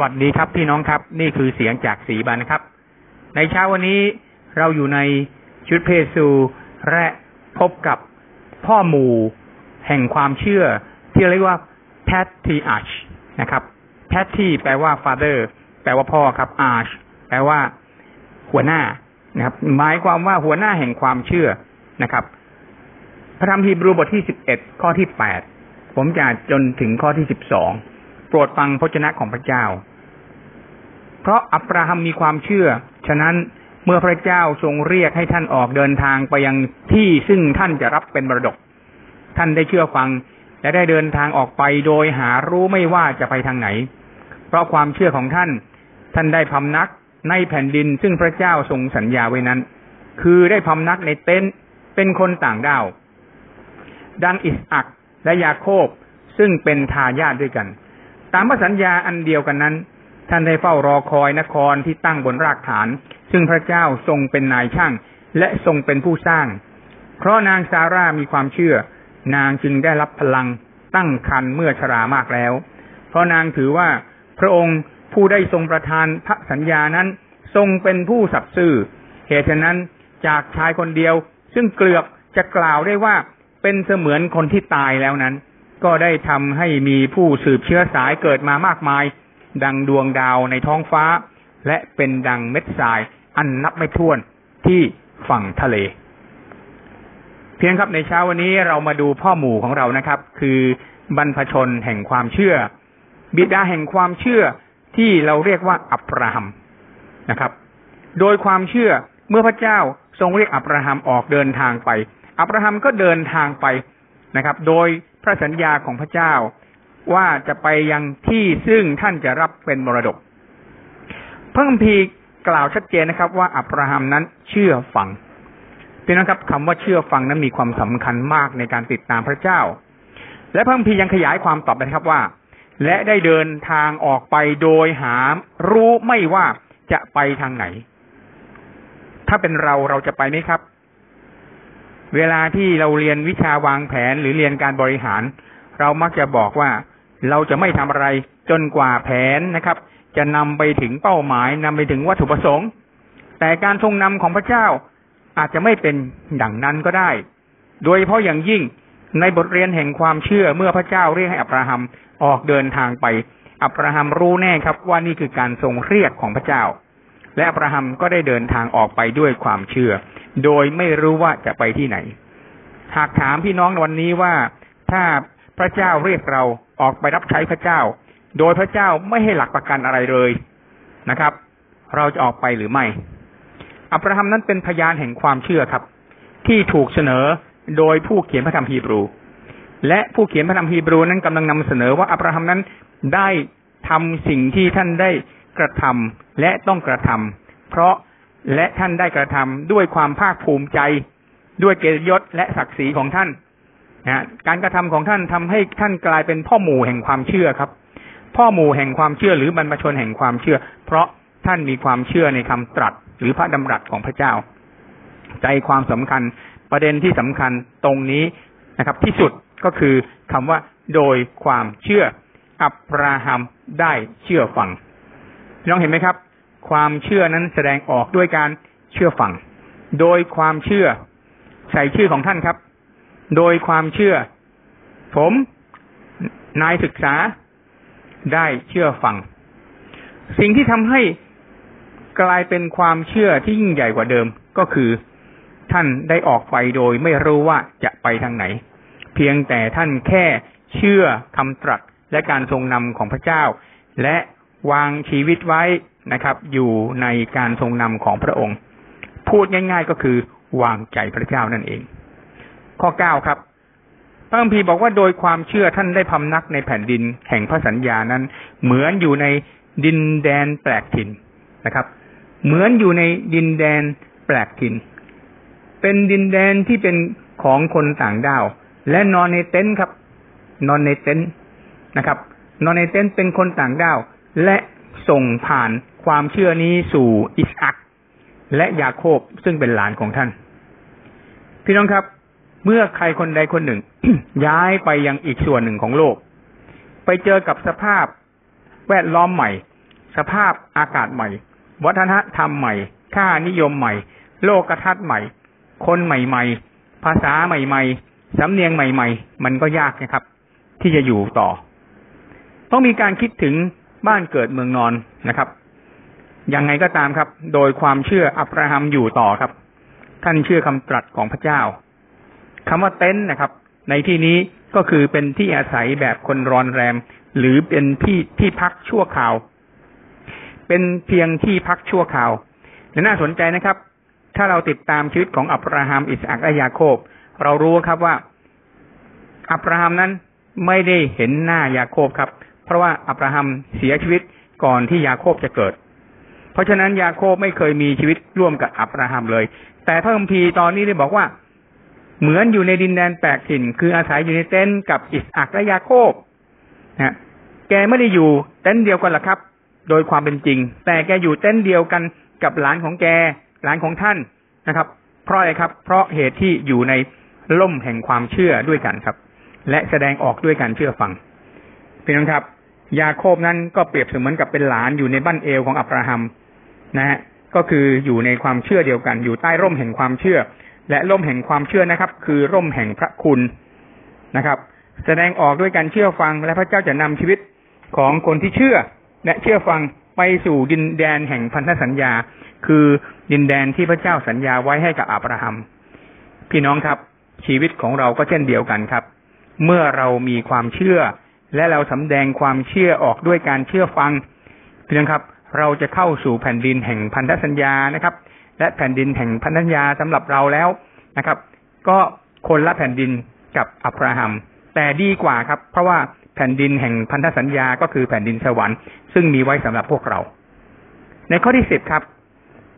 วัสดีครับพี่น้องครับ นี่คือเสียงจากสีบานนะครับ ในเช้าวันนี้เราอยู่ในชุดเพซูและพบกับพ่อหมู่แห่งความเชื่อ ที่เรียกว่า patriarch นะครับ patri แปลว่า father แปลว่าพ่อครับ arch แปลว่าหัวหน้านะครับ หมายความว่าหัวหน้าแห่งความเชื่อนะครับ พระธรรมฮีบรูบทที่สิบเอ็ดข้อที่แปดผมจะจนถึงข้อที่สิบสอง รดฟังพระชนะของพระเจ้า เพราะอับราฮัมมีความเชื่อ ฉะนั้นเมื่อพระเจ้าทรงเรียกให้ท่านออกเดินทางไปยังที่ซึ่งท่านจะรับเป็นมรดก ท่านได้เชื่อฟังและได้เดินทางออกไปโดยหารู้ไม่ว่าจะไปทางไหน เพราะความเชื่อของท่าน ท่านได้พำนักในแผ่นดินซึ่งพระเจ้าทรงสัญญาไว้นั้น คือได้พำนักในเต็นท์เป็นคนต่างด้าว ดังอิสอักและยาโคบซึ่งเป็นทายาทด้วยกัน ตามพระสัญญาอันเดียวกันนั้น ท่านได้เฝ้ารอคอยนครที่ตั้งบนรากฐาน ซึ่งพระเจ้าทรงเป็นนายช่าง และทรงเป็นผู้สร้าง เพราะนางซาร่ามีความเชื่อ นางจึงได้รับพลังตั้งครรภ์เมื่อชรามากแล้ว เพราะนางถือว่าพระองค์ผู้ได้ทรงประทานพระสัญญานั้นทรงเป็นผู้สัตย์ซื่อ เหตุฉะนั้นจากชายคนเดียว ซึ่งเกลือกจะกล่าวได้ว่าเป็นเสมือนคนที่ตายแล้วนั้น ก็ได้ทำให้มีผู้สืบเชื้อสายเกิดมามากมาย ดังดวงดาวในท้องฟ้า และเป็นดังเม็ดทรายอันนับไม่ถ้วนที่ฝั่งทะเล เพียงครับในเช้าวันนี้เรามาดูพ่อหมู่ของเรานะครับ คือบรรพชนแห่งความเชื่อ บิดาแห่งความเชื่อที่เราเรียกว่าอับราฮัมนะครับ โดยความเชื่อเมื่อพระเจ้าทรงเรียกอับราฮัมออกเดินทางไป อับราฮัมก็เดินทางไปนะครับ โดย ระสัญญาของพระเจ้าว่าจะไปยังที่ซึ่งท่านจะรับเป็นมรดก พระคัมภีร์กล่าวชัดเจนนะครับ ว่าอับราฮัมนั้นเชื่อฟังเป็นนะครับคำว่าเชื่อฟังนั้นมีความสำคัญมากในการติดตามพระเจ้า และพระคัมภีร์ยังขยายความตอบนะครับว่า และได้เดินทางออกไปโดยหารู้ไม่ว่าจะไปทางไหน ถ้าเป็นเราเราจะไปไหมครับ เวลาที่เราเรียนวิชาวางแผนหรือเรียนการบริหาร เรามักจะบอกว่าเราจะไม่ทำอะไรจนกว่าแผนนะครับ จะนำไปถึงเป้าหมายนำไปถึงวัตถุประสงค์ แต่การทรงนำของพระเจ้าอาจจะไม่เป็นดังนั้นก็ได้ โดยเฉพาะอย่างยิ่งในบทเรียนแห่งความเชื่อเมื่อพระเจ้าเรียกให้อับราฮัมออกเดินทางไป อับราฮัมรู้แน่ครับว่านี่คือการทรงเรียกของพระเจ้า และอับราฮัมก็ได้เดินทางออกไปด้วยความเชื่อ โดยไม่รู้ว่าจะไปที่ไหน หากถามพี่น้องวันนี้ว่าถ้าพระเจ้าเรียกเราออกไปรับใช้พระเจ้า โดยพระเจ้าไม่ให้หลักประกันอะไรเลยนะครับ เราจะออกไปหรือไม่ อับราฮัมนั้นเป็นพยานแห่งความเชื่อครับ ที่ถูกเสนอโดยผู้เขียนพระธรรมฮีบรู และผู้เขียนพระธรรมฮีบรูนั้นกำลังนำเสนอว่าอับราฮัมนั้นได้ทำสิ่งที่ท่านได้กระทำและต้องกระทำเพราะ และท่านได้กระทำด้วยความภาคภูมิใจ ด้วยเกียรติยศและศักดิ์ศรีของท่านนะการกระทำของท่านทำให้ท่านกลายเป็นพ่อหมู่แห่งความเชื่อครับ พ่อหมู่แห่งความเชื่อหรือบรรพชนแห่งความเชื่อ เพราะท่านมีความเชื่อในคำตรัส หรือพระดำรัสของพระเจ้า ใจความสำคัญประเด็นที่สำคัญตรงนี้นะครับ ที่สุดก็คือคำว่าโดยความเชื่ออับราฮัมได้เชื่อฟังน้องเห็นไหมครับ ความเชื่อนั้นแสดงออกด้วยการเชื่อฟัง โดยความเชื่อ ใส่ชื่อของท่านครับ โดยความเชื่อ ผมนายศึกษาได้เชื่อฟัง สิ่งที่ทำให้กลายเป็นความเชื่อที่ยิ่งใหญ่กว่าเดิมก็คือ ท่านได้ออกไปโดยไม่รู้ว่าจะไปทางไหน เพียงแต่ท่านแค่เชื่อคำตรัสและการทรงนำของพระเจ้า และวางชีวิตไว้ นะครับ อยู่ในการทรงนำของพระองค์ พูดง่าย ๆก็คือวางใจพระเจ้านั่นเอง ข้อเก้าครับพระคัมภีร์บอกว่าโดยความเชื่อท่านได้พำนักในแผ่นดินแห่งพระสัญญานั้น เหมือนอยู่ในดินแดนแปลกถิ่นนะครับ เหมือนอยู่ในดินแดนแปลกถิ่น เป็นดินแดนที่เป็นของคนต่างด้าว และนอนในเต็นท์ครับ นอนในเต็นท์นะครับ นอนในเต็นท์เป็นคนต่างด้าว และส่งผ่าน ความเชื่อนี้สู่อิสอักและยาโคบซึ่งเป็นหลานของท่าน พี่น้องครับ เมื่อใครคนใดคนหนึ่ง ย้ายไปยังอีกส่วนหนึ่งของโลก ไปเจอกับสภาพแวดล้อมใหม่ สภาพอากาศใหม่ วัฒนธรรมใหม่ ค่านิยมใหม่ โลกทัศน์ใหม่ คนใหม่ ๆ ภาษาใหม่ ๆ สำเนียงใหม่ ๆ มันก็ยากนะครับ ที่จะอยู่ต่อ ต้องมีการคิดถึงบ้านเกิดเมืองนอนนะครับ ยังไงก็ตามครับ โดยความเชื่ออับราฮัมอยู่ต่อครับ ท่านเชื่อคำตรัสของพระเจ้าคำว่าเต็นท์นะครับ ในที่นี้ก็คือเป็นที่อาศัยแบบคนรอนแรม หรือเป็นที่ที่พักชั่วคราว เป็นเพียงที่พักชั่วคราวและน่าสนใจนะครับ ถ้าเราติดตามชีวิตของอับราฮัมอิสอักและยาโคบ เรารู้ครับว่า อับราฮัมนั้นไม่ได้เห็นหน้ายาโคบครับ เพราะว่าอับราฮัมเสียชีวิตก่อนที่ยาโคบจะเกิด เพราะฉะนั้นยาโคบไม่เคยมีชีวิตร่วมกับอับราฮัมเลย แต่พระคัมภีร์ตอนนี้ได้บอกว่า เหมือนอยู่ในดินแดนแปลกถิ่น คืออาศัยอยู่ในเต็นท์กับอิสอักและยาโคบนะแกไม่ได้อยู่เต็นท์เดียวกันหรอกครับ โดยความเป็นจริง แต่แกอยู่เต็นท์เดียวกันกับหลานของแกหลานของท่านนะครับ เพราะอะไรครับ เพราะเหตุที่อยู่ในล่มแห่งความเชื่อด้วยกันครับ และแสดงออกด้วยการเชื่อฟังพี่น้องครับ ยาโคบนั้นก็เปรียบเสมือนกับเป็นหลานอยู่ในบ้านเอวของอับราฮัม นะฮะก็คืออยู่ในความเชื่อเดียวกัน อยู่ใต้ร่มแห่งความเชื่อ และร่มแห่งความเชื่อนะครับ คือร่มแห่งพระคุณนะครับ แสดงออกด้วยการเชื่อฟังและพระเจ้าจะนำชีวิตของคนที่เชื่อ และเชื่อฟังไปสู่ดินแดนแห่งพันธสัญญา คือดินแดนที่พระเจ้าสัญญาไว้ให้กับอับราฮัม พี่น้องครับ ชีวิตของเราก็เช่นเดียวกันครับ เมื่อเรามีความเชื่อ และเราสำแดงความเชื่อออกด้วยการเชื่อฟังพี่น้องครับ เราจะเข้าสู่แผ่นดินแห่งพันธสัญญานะครับ และแผ่นดินแห่งพันธสัญญาสำหรับเราแล้วนะครับ ก็คนละแผ่นดินกับอับราฮัม แต่ดีกว่าครับ เพราะว่าแผ่นดินแห่งพันธสัญญาก็คือแผ่นดินสวรรค์ซึ่งมีไว้สำหรับพวกเรา ในข้อที่สิบครับ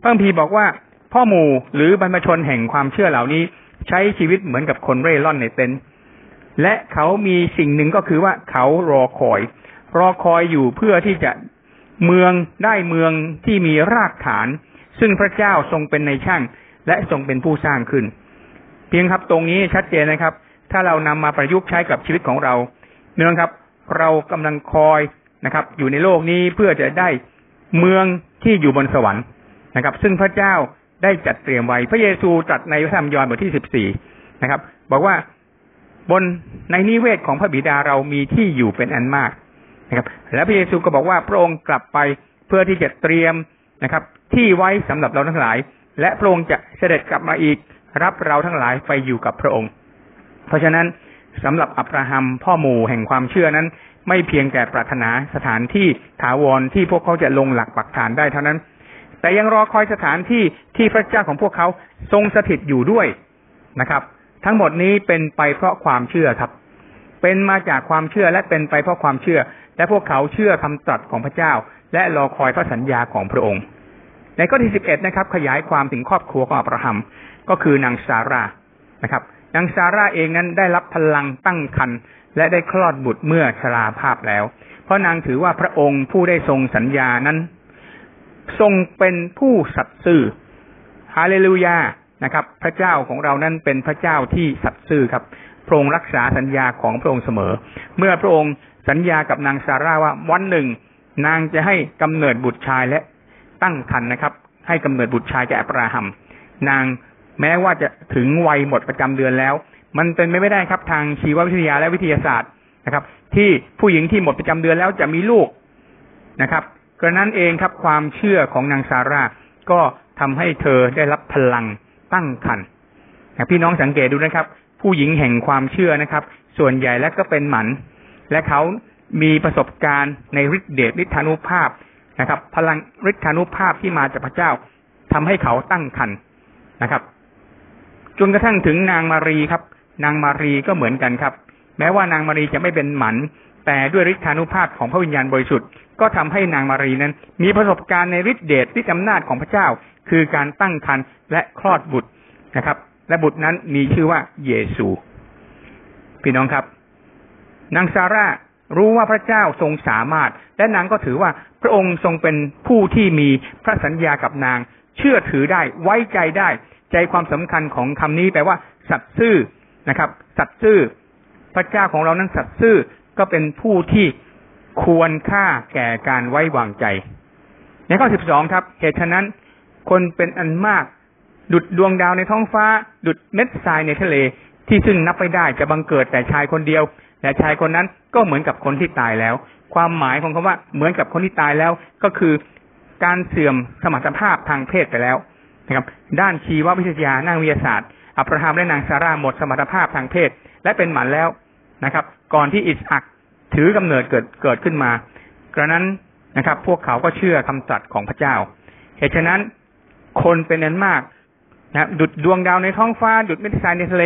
พระพีบอกว่าพ่อหมู่หรือบรรพชนแห่งความเชื่อเหล่านี้ใช้ชีวิตเหมือนกับคนเร่ร่อนในเต็นท์และเขามีสิ่งหนึ่งก็คือว่าเขารอคอย รอคอยอยู่เพื่อที่จะ เมืองได้เมืองที่มีรากฐาน ซึ่งพระเจ้าทรงเป็นในช่าง และทรงเป็นผู้สร้างขึ้น เพียงครับตรงนี้ชัดเจนนะครับ ถ้าเรานำมาประยุกต์ใช้กับชีวิตของเราเนื่องครับ เรากำลังคอยนะครับ อยู่ในโลกนี้เพื่อจะได้เมืองที่อยู่บนสวรรค์นะครับ ซึ่งพระเจ้าได้จัดเตรียมไว้ พระเยซูตรัสในพระธรรมยอห์นบทที่สิบสี่นะครับ บอกว่าบนในนิเวศของพระบิดาเรามีที่อยู่เป็นอันมาก นะครับ และพระเยซูก็บอกว่าพระองค์กลับไปเพื่อที่จะเตรียมนะครับ ที่ไว้สำหรับเราทั้งหลาย และพระองค์จะเสด็จกลับมาอีก รับเราทั้งหลายไปอยู่กับพระองค์ เพราะฉะนั้นสำหรับอับราฮัมพ่อหมู่แห่งความเชื่อนั้น ไม่เพียงแต่ปรารถนาสถานที่ถาวรที่พวกเขาจะลงหลักปักฐานได้เท่านั้น แต่ยังรอคอยสถานที่ที่พระเจ้าของพวกเขาทรงสถิตอยู่ด้วยนะครับ ทั้งหมดนี้เป็นไปเพราะความเชื่อครับ เป็นมาจากความเชื่อและเป็นไปเพราะความเชื่อ และพวกเขาเชื่อคำตรัสของพระเจ้า และรอคอยพระสัญญาของพระองค์ ในข้อที่สิบเอ็ดนะครับ ขยายความถึงครอบครัวของอับราฮัม ก็คือนางซาร่านะครับนางซาร่าเองนั้นได้รับพลังตั้งครรภ์และได้คลอดบุตรเมื่อชราภาพแล้ว เพราะนางถือว่าพระองค์ผู้ได้ทรงสัญญานั้น ทรงเป็นผู้สัตย์ซื่อฮาเลลูยานะครับ พระเจ้าของเรานั้นเป็นพระเจ้าที่สัตย์ซื่อครับพระองค์รักษาสัญญาของพระองค์เสมอ เมื่อพระองค์ สัญญากับนางซาร่าว่าวันหนึ่ง นางจะให้กำเนิดบุตรชายและตั้งครรภ์นะครับ ให้กำเนิดบุตรชายแก่อับราฮัมนางแม้ว่าจะถึงวัยหมดประจำเดือนแล้ว มันเป็นไปไม่ได้ครับทางชีววิทยาและวิทยาศาสตร์นะครับ ที่ผู้หญิงที่หมดประจำเดือนแล้วจะมีลูกนะครับกระนั้นเองครับความเชื่อของนางซาร่าก็ทำให้เธอได้รับพลังตั้งครรภ์พี่น้องสังเกตดูนะครับ ผู้หญิงแห่งความเชื่อนะครับ ส่วนใหญ่แล้วก็เป็นหมัน และเขามีประสบการณ์ในฤทธิเดชฤทธานุภาพนะครับ พลังฤทธานุภาพที่มาจากพระเจ้าทำให้เขาตั้งครรภ์นะครับ จนกระทั่งถึงนางมารีครับ นางมารีก็เหมือนกันครับ แม้ว่านางมารีจะไม่เป็นหมัน แต่ด้วยฤทธานุภาพของพระวิญญาณบริสุทธิ์ก็ทำให้นางมารีนั้น มีประสบการณ์ในฤทธิเดชฤทธิอำนาจของพระเจ้า คือการตั้งครรภ์และคลอดบุตรนะครับ และบุตรนั้นมีชื่อว่าเยซู พี่น้องครับ นางซาร่ารู้ว่าพระเจ้าทรงสามารถ และนางก็ถือว่าพระองค์ทรงเป็นผู้ที่มีพระสัญญากับนาง เชื่อถือได้ไว้ใจได้ ใจความสำคัญของคำนี้แปลว่า สัตซ์ซื่อนะครับ สัตซ์ซื่อ พระเจ้าของเรานั้นสัตซ์ซื่อก็เป็นผู้ที่ควรค่าแก่การไว้วางใจ ในข้อสิบสองครับ เหตุฉะนั้น คนเป็นอันมาก ดุดดวงดาวในท้องฟ้า ดุดเม็ดทรายในทะเล ที่ซึ่งนับไม่ได้จะบังเกิดแต่ชายคนเดียว และชายคนนั้นก็เหมือนกับคนที่ตายแล้ว ความหมายของคำว่าเหมือนกับคนที่ตายแล้ว ก็คือการเสื่อมสมรรถภาพทางเพศไปแล้วนะครับ ด้านชีววิทยานักวิทยาศาสตร์ อับราฮัมและนางซาร่าหมดสมรรถภาพทางเพศ และเป็นหมันแล้วนะครับ ก่อนที่อิสอักถือกำเนิดเกิดเกิดขึ้นมากระนั้นนะครับ พวกเขาก็เชื่อคำตรัสของพระเจ้า เหตุฉะนั้นคนเป็นนันมากนะดุดดวงดาวในท้องฟ้า ดุดเม็ดทรายในทะเล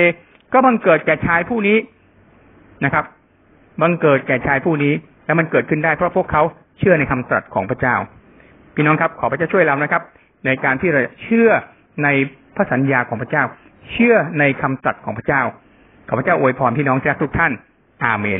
ก็บังเกิดแก่ชายผู้นี้ นะครับบังเกิดแก่ชายผู้นี้ และมันเกิดขึ้นได้เพราะพวกเขาเชื่อในคำตรัสของพระเจ้า พี่น้องครับ ขอพระเจ้าช่วยเรานะครับ ในการที่เราเชื่อในพระสัญญาของพระเจ้า เชื่อในคำตรัสของพระเจ้าขอพระเจ้าอวยพรพี่น้องทุกท่าน อาเมน